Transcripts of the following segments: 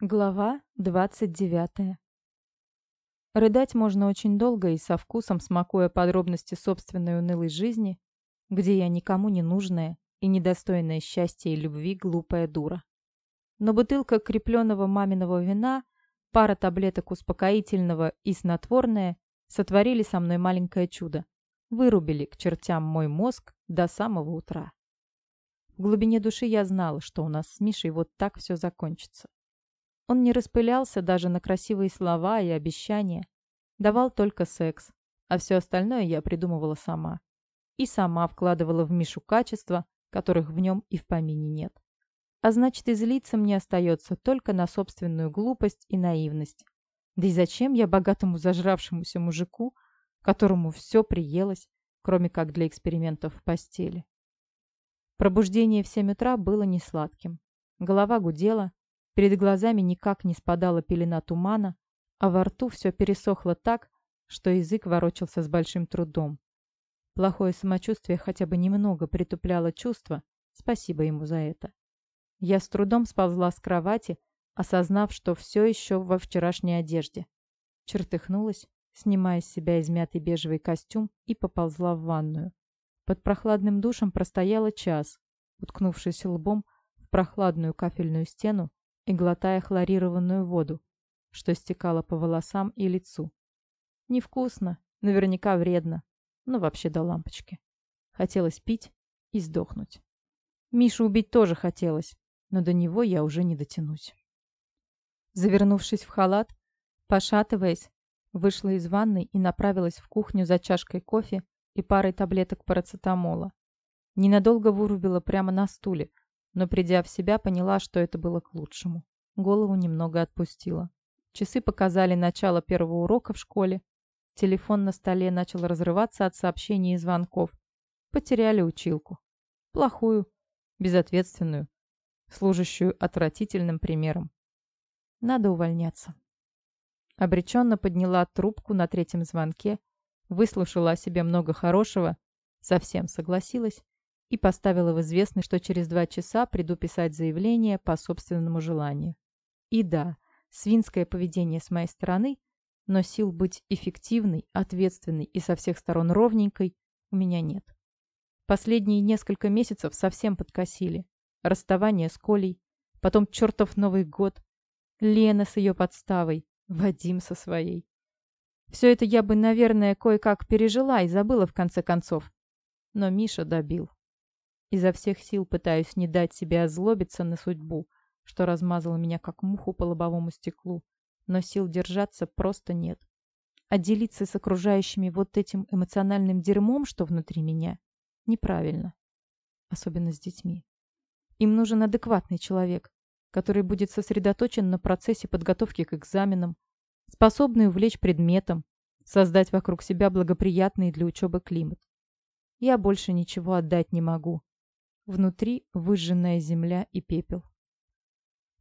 Глава 29. Рыдать можно очень долго и со вкусом, смакуя подробности собственной унылой жизни, где я никому не нужная и недостойная счастья и любви глупая дура. Но бутылка крепленного маминого вина, пара таблеток успокоительного и снотворное сотворили со мной маленькое чудо. Вырубили к чертям мой мозг до самого утра. В глубине души я знала, что у нас с Мишей вот так все закончится. Он не распылялся даже на красивые слова и обещания. Давал только секс, а все остальное я придумывала сама. И сама вкладывала в Мишу качества, которых в нем и в помине нет. А значит, и злиться мне остается только на собственную глупость и наивность. Да и зачем я богатому зажравшемуся мужику, которому все приелось, кроме как для экспериментов в постели? Пробуждение в семь утра было несладким. Голова гудела, Перед глазами никак не спадала пелена тумана, а во рту все пересохло так, что язык ворочался с большим трудом. Плохое самочувствие хотя бы немного притупляло чувства, спасибо ему за это. Я с трудом сползла с кровати, осознав, что все еще во вчерашней одежде. Чертыхнулась, снимая с себя измятый бежевый костюм и поползла в ванную. Под прохладным душем простояла час, уткнувшись лбом в прохладную кафельную стену и глотая хлорированную воду, что стекало по волосам и лицу. Невкусно, наверняка вредно, но вообще до лампочки. Хотелось пить и сдохнуть. Мишу убить тоже хотелось, но до него я уже не дотянусь. Завернувшись в халат, пошатываясь, вышла из ванной и направилась в кухню за чашкой кофе и парой таблеток парацетамола. Ненадолго вырубила прямо на стуле, но, придя в себя, поняла, что это было к лучшему. Голову немного отпустила. Часы показали начало первого урока в школе. Телефон на столе начал разрываться от сообщений и звонков. Потеряли училку. Плохую, безответственную, служащую отвратительным примером. Надо увольняться. Обреченно подняла трубку на третьем звонке, выслушала о себе много хорошего, совсем согласилась и поставила в известность, что через два часа приду писать заявление по собственному желанию. И да, свинское поведение с моей стороны, но сил быть эффективной, ответственной и со всех сторон ровненькой у меня нет. Последние несколько месяцев совсем подкосили. Расставание с Колей, потом чертов Новый год, Лена с ее подставой, Вадим со своей. Все это я бы, наверное, кое-как пережила и забыла в конце концов. Но Миша добил. Изо всех сил пытаюсь не дать себе озлобиться на судьбу, что размазала меня как муху по лобовому стеклу, но сил держаться просто нет. А делиться с окружающими вот этим эмоциональным дерьмом, что внутри меня, неправильно. Особенно с детьми. Им нужен адекватный человек, который будет сосредоточен на процессе подготовки к экзаменам, способный увлечь предметом, создать вокруг себя благоприятный для учебы климат. Я больше ничего отдать не могу, Внутри выжженная земля и пепел.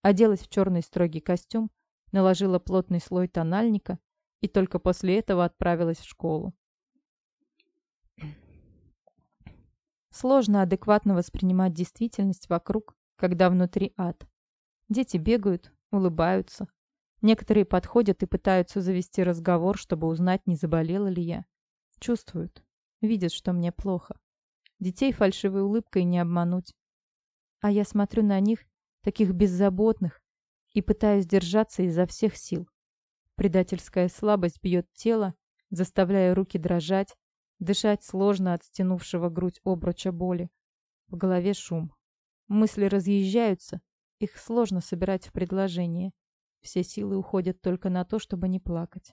Оделась в черный строгий костюм, наложила плотный слой тональника и только после этого отправилась в школу. Сложно адекватно воспринимать действительность вокруг, когда внутри ад. Дети бегают, улыбаются. Некоторые подходят и пытаются завести разговор, чтобы узнать, не заболела ли я. Чувствуют, видят, что мне плохо. Детей фальшивой улыбкой не обмануть. А я смотрю на них, таких беззаботных, и пытаюсь держаться изо всех сил. Предательская слабость бьет тело, заставляя руки дрожать, дышать сложно от стянувшего грудь обруча боли. В голове шум. Мысли разъезжаются, их сложно собирать в предложение. Все силы уходят только на то, чтобы не плакать.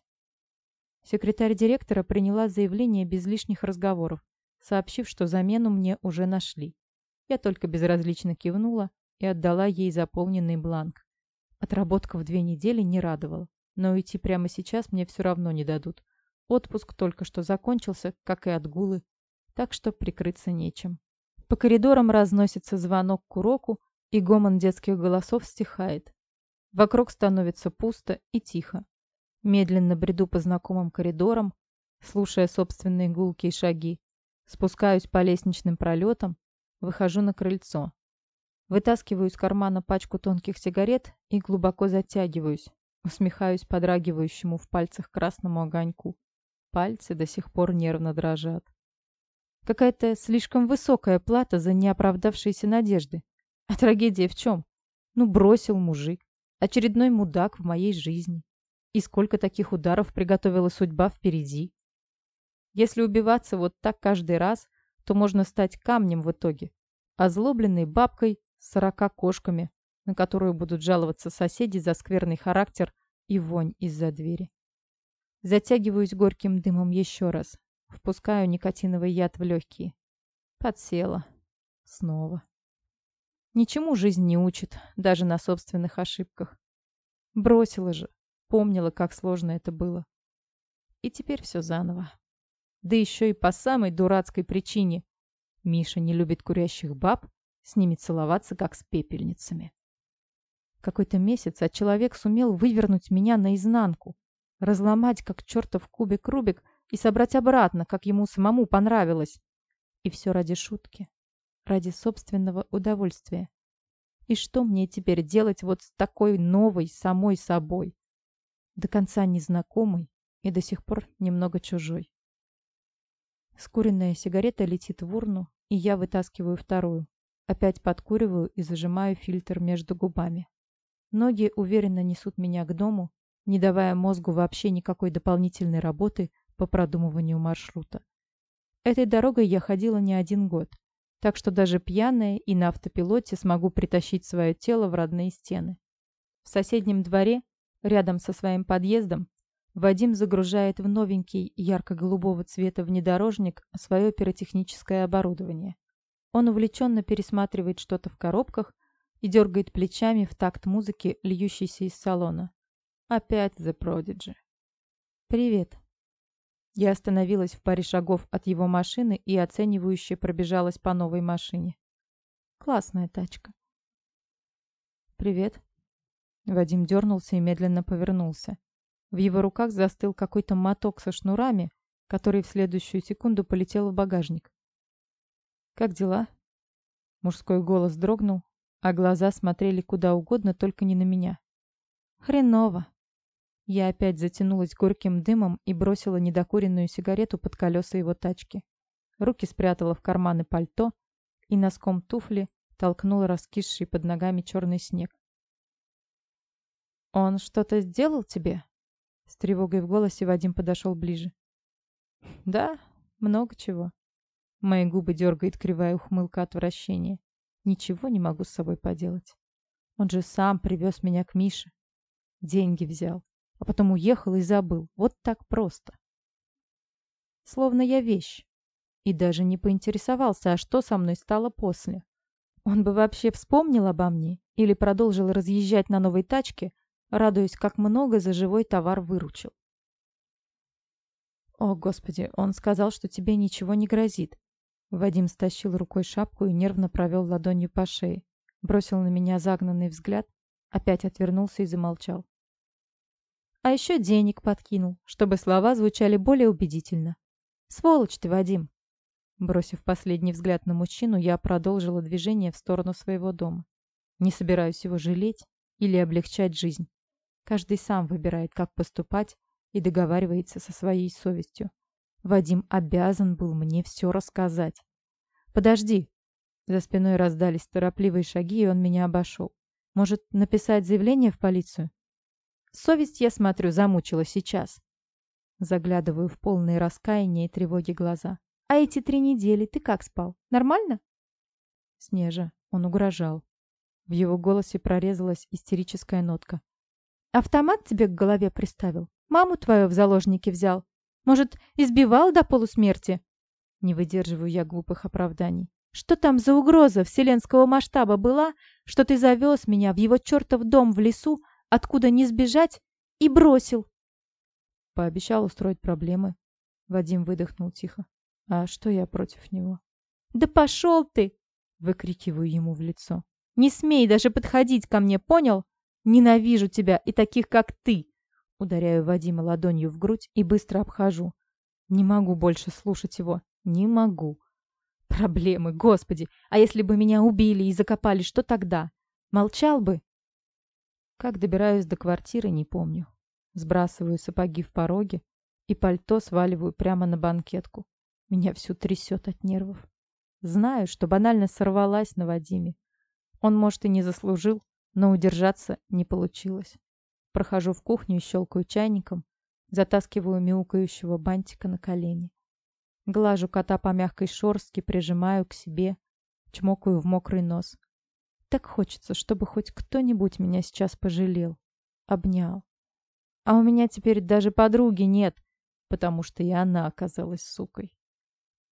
Секретарь директора приняла заявление без лишних разговоров сообщив, что замену мне уже нашли. Я только безразлично кивнула и отдала ей заполненный бланк. Отработка в две недели не радовала, но уйти прямо сейчас мне все равно не дадут. Отпуск только что закончился, как и отгулы, так что прикрыться нечем. По коридорам разносится звонок к уроку, и гомон детских голосов стихает. Вокруг становится пусто и тихо. Медленно бреду по знакомым коридорам, слушая собственные гулкие шаги. Спускаюсь по лестничным пролетам, выхожу на крыльцо. Вытаскиваю из кармана пачку тонких сигарет и глубоко затягиваюсь, усмехаюсь подрагивающему в пальцах красному огоньку. Пальцы до сих пор нервно дрожат. Какая-то слишком высокая плата за неоправдавшиеся надежды. А трагедия в чем? Ну, бросил мужик. Очередной мудак в моей жизни. И сколько таких ударов приготовила судьба впереди. Если убиваться вот так каждый раз, то можно стать камнем в итоге. Озлобленной бабкой с сорока кошками, на которую будут жаловаться соседи за скверный характер и вонь из-за двери. Затягиваюсь горьким дымом еще раз. Впускаю никотиновый яд в легкие. Подсела. Снова. Ничему жизнь не учит, даже на собственных ошибках. Бросила же. Помнила, как сложно это было. И теперь все заново. Да еще и по самой дурацкой причине. Миша не любит курящих баб, с ними целоваться, как с пепельницами. Какой-то месяц, а человек сумел вывернуть меня наизнанку, разломать, как чертов кубик Рубик, и собрать обратно, как ему самому понравилось. И все ради шутки, ради собственного удовольствия. И что мне теперь делать вот с такой новой самой собой? До конца незнакомой и до сих пор немного чужой. Скуренная сигарета летит в урну, и я вытаскиваю вторую. Опять подкуриваю и зажимаю фильтр между губами. Ноги уверенно несут меня к дому, не давая мозгу вообще никакой дополнительной работы по продумыванию маршрута. Этой дорогой я ходила не один год, так что даже пьяная и на автопилоте смогу притащить свое тело в родные стены. В соседнем дворе, рядом со своим подъездом, Вадим загружает в новенький ярко-голубого цвета внедорожник свое пиротехническое оборудование. Он увлеченно пересматривает что-то в коробках и дергает плечами в такт музыки, льющейся из салона. Опять The Prodigy. «Привет». Я остановилась в паре шагов от его машины и оценивающе пробежалась по новой машине. «Классная тачка». «Привет». Вадим дернулся и медленно повернулся. В его руках застыл какой-то моток со шнурами, который в следующую секунду полетел в багажник. «Как дела?» Мужской голос дрогнул, а глаза смотрели куда угодно, только не на меня. «Хреново!» Я опять затянулась горьким дымом и бросила недокуренную сигарету под колеса его тачки. Руки спрятала в карманы пальто и носком туфли толкнула раскисший под ногами черный снег. «Он что-то сделал тебе?» С тревогой в голосе Вадим подошел ближе. «Да, много чего. Мои губы дергает кривая ухмылка отвращения. Ничего не могу с собой поделать. Он же сам привез меня к Мише. Деньги взял, а потом уехал и забыл. Вот так просто. Словно я вещь. И даже не поинтересовался, а что со мной стало после. Он бы вообще вспомнил обо мне или продолжил разъезжать на новой тачке, радуясь, как много за живой товар выручил. «О, Господи, он сказал, что тебе ничего не грозит. Вадим стащил рукой шапку и нервно провел ладонью по шее. Бросил на меня загнанный взгляд, опять отвернулся и замолчал. А еще денег подкинул, чтобы слова звучали более убедительно. «Сволочь ты, Вадим!» Бросив последний взгляд на мужчину, я продолжила движение в сторону своего дома. Не собираюсь его жалеть или облегчать жизнь. Каждый сам выбирает, как поступать, и договаривается со своей совестью. Вадим обязан был мне все рассказать. «Подожди!» За спиной раздались торопливые шаги, и он меня обошел. «Может, написать заявление в полицию?» Совесть, я смотрю, замучила сейчас. Заглядываю в полные раскаяния и тревоги глаза. «А эти три недели ты как спал? Нормально?» Снежа, он угрожал. В его голосе прорезалась истерическая нотка. «Автомат тебе к голове приставил? Маму твою в заложники взял? Может, избивал до полусмерти?» Не выдерживаю я глупых оправданий. «Что там за угроза вселенского масштаба была, что ты завез меня в его чертов дом в лесу, откуда не сбежать, и бросил?» Пообещал устроить проблемы. Вадим выдохнул тихо. «А что я против него?» «Да пошел ты!» Выкрикиваю ему в лицо. «Не смей даже подходить ко мне, понял? Ненавижу тебя и таких, как ты!» Ударяю Вадима ладонью в грудь и быстро обхожу. Не могу больше слушать его. Не могу. Проблемы, господи. А если бы меня убили и закопали, что тогда? Молчал бы? Как добираюсь до квартиры, не помню. Сбрасываю сапоги в пороге и пальто сваливаю прямо на банкетку. Меня всю трясет от нервов. Знаю, что банально сорвалась на Вадиме. Он, может, и не заслужил, но удержаться не получилось. Прохожу в кухню и щелкаю чайником, затаскиваю мяукающего бантика на колени. Глажу кота по мягкой шорстке, прижимаю к себе, чмокаю в мокрый нос. Так хочется, чтобы хоть кто-нибудь меня сейчас пожалел, обнял. А у меня теперь даже подруги нет, потому что и она оказалась сукой.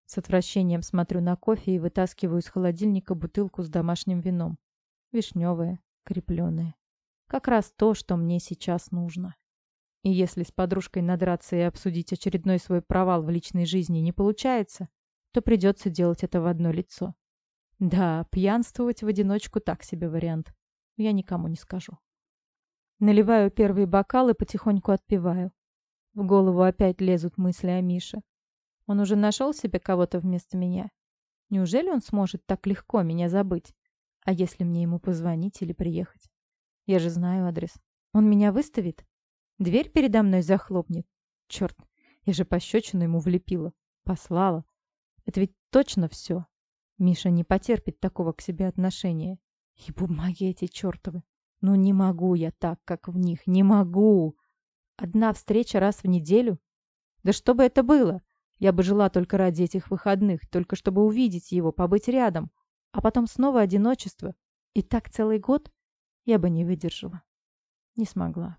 С отвращением смотрю на кофе и вытаскиваю из холодильника бутылку с домашним вином. Вишневое, крепленое. Как раз то, что мне сейчас нужно. И если с подружкой надраться и обсудить очередной свой провал в личной жизни не получается, то придется делать это в одно лицо. Да, пьянствовать в одиночку так себе вариант. Я никому не скажу. Наливаю первый бокал и потихоньку отпиваю. В голову опять лезут мысли о Мише. Он уже нашел себе кого-то вместо меня? Неужели он сможет так легко меня забыть? А если мне ему позвонить или приехать? Я же знаю адрес. Он меня выставит? Дверь передо мной захлопнет? Черт, я же пощечину ему влепила. Послала. Это ведь точно все. Миша не потерпит такого к себе отношения. И бумаги эти чертовы. Ну не могу я так, как в них. Не могу. Одна встреча раз в неделю? Да что бы это было? Я бы жила только ради этих выходных, только чтобы увидеть его, побыть рядом. А потом снова одиночество. И так целый год я бы не выдержала. Не смогла.